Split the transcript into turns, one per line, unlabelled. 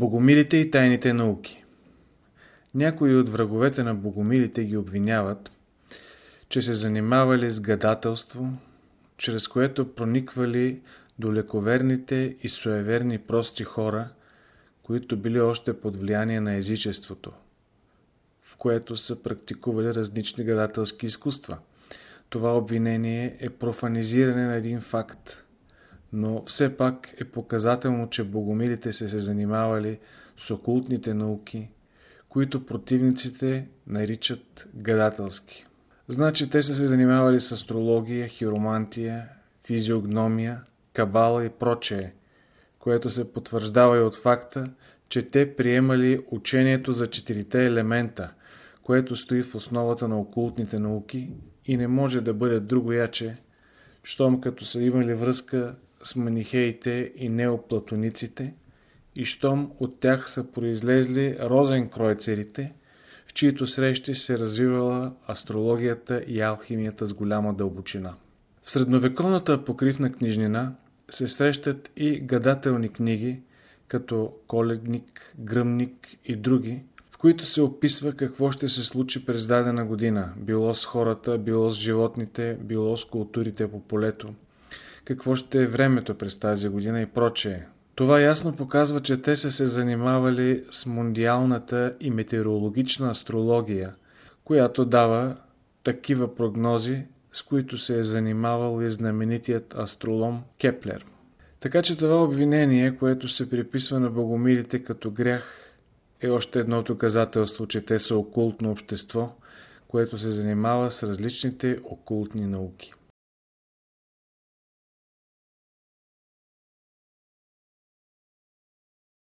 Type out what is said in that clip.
Богомилите и тайните науки Някои от враговете на богомилите ги обвиняват, че се занимавали с гадателство, чрез което прониквали до лековерните и суеверни прости хора, които били още под влияние на езичеството, в което са практикували различни гадателски изкуства. Това обвинение е профанизиране на един факт, но все пак е показателно, че богомилите са се занимавали с окултните науки, които противниците наричат гадателски. Значи те са се занимавали с астрология, хиромантия, физиогномия, кабала и прочее, което се потвърждава и от факта, че те приемали учението за четирите елемента, което стои в основата на окултните науки и не може да бъде друго яче, щом като са имали връзка с манихеите и неоплатониците, и щом от тях са произлезли розенкройцерите, в чието срещи се развивала астрологията и алхимията с голяма дълбочина. В средновековната покривна книжнина се срещат и гадателни книги, като Коледник, Гръмник и други, в които се описва какво ще се случи през дадена година, било с хората, било с животните, било с културите по полето, какво ще е времето през тази година и прочее. Това ясно показва, че те са се занимавали с мондиалната и метеорологична астрология, която дава такива прогнози, с които се е занимавал и знаменитият астролом Кеплер. Така че това обвинение, което се приписва на богомилите като грях, е още едно доказателство, че те са окултно общество, което се занимава с различните окултни науки.